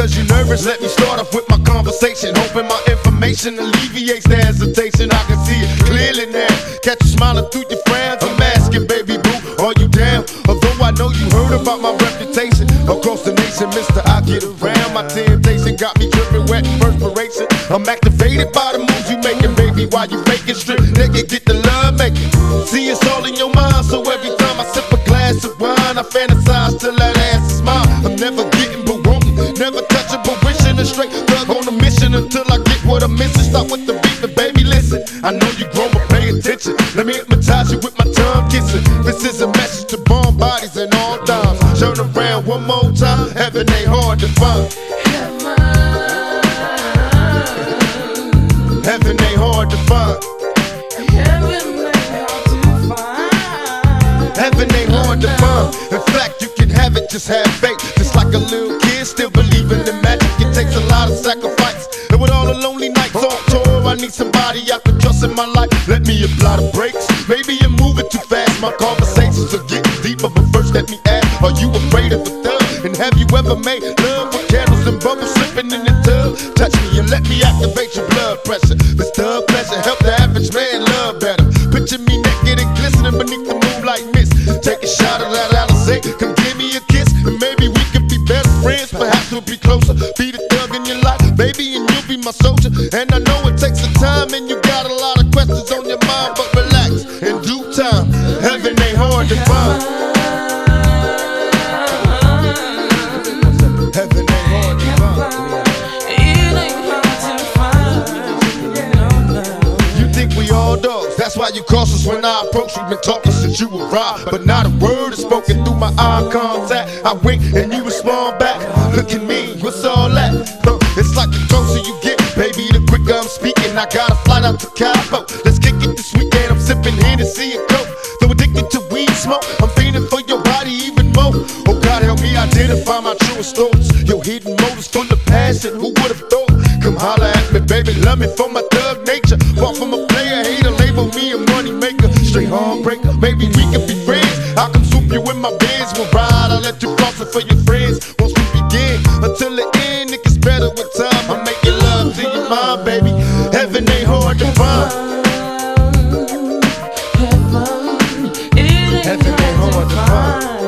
First, let me start off with my conversation. Hoping my information alleviates the hesitation. I can see it clearly now. Catch you smiling through your friends. I'm asking, baby boo, are you down? Although I know you heard about my reputation across the nation, Mister, I get around. My temptation got me dripping wet perspiration. I'm activated by the moves you making, baby. While you faking strip, nigga, get the love making. See, it's all in your mind, so every time I sip a glass of wine, I fantasize till that straight thug on a mission until I get what I'm missing. Stop with the beat, but baby, listen. I know you grown, but pay attention. Let me hypnotize you with my tongue kissing. This is a message to bomb bodies and all times. Turn around one more time, heaven ain't hard to find. Heaven ain't hard to find. Heaven ain't hard to find. In fact, you can have it, just have faith. Just like a little I need somebody I can trust in my life. Let me apply the brakes. Maybe you're moving too fast. My conversations are getting deeper, but first let me ask: Are you afraid of the thug? And have you ever made love with candles and bubbles slipping in the tub? Touch me and let me activate your blood pressure. This thug pleasure help the average man love better. Picture me naked and glistening beneath the moonlight mist. Take a shot of that Alizé, come give me a kiss, and maybe we could be best friends. Perhaps we'll be closer. Be And I know it takes some time, and you got a lot of questions on your mind, but relax. In due time, heaven ain't hard to find. Heaven ain't hard to find. It ain't hard to find. You think we all dogs? That's why you cautious when I approach. We've been talking since you arrived, but not a word is spoken through my eye contact. I wink and you respond back. Look at me, what's all that? It's like the closer you get, the I'm. I got a flight out to Cabo. Let's kick it this weekend. I'm sipping Hennessy and Coke. Though addicted to weed smoke, I'm feeling for your body even more. Oh God, help me identify my truest thoughts. Your hidden motives full of passion. Who would've thought? Come holler at me, baby. Love me for my thug nature. Far from a player, hater, label me a money maker. Straight heartbreaker. Maybe we could be friends. I can swoop you in my Benz. We'll ride. I'll let you cross it for your Heaven ain't hard to find. Heaven, heaven, ain't hard to find.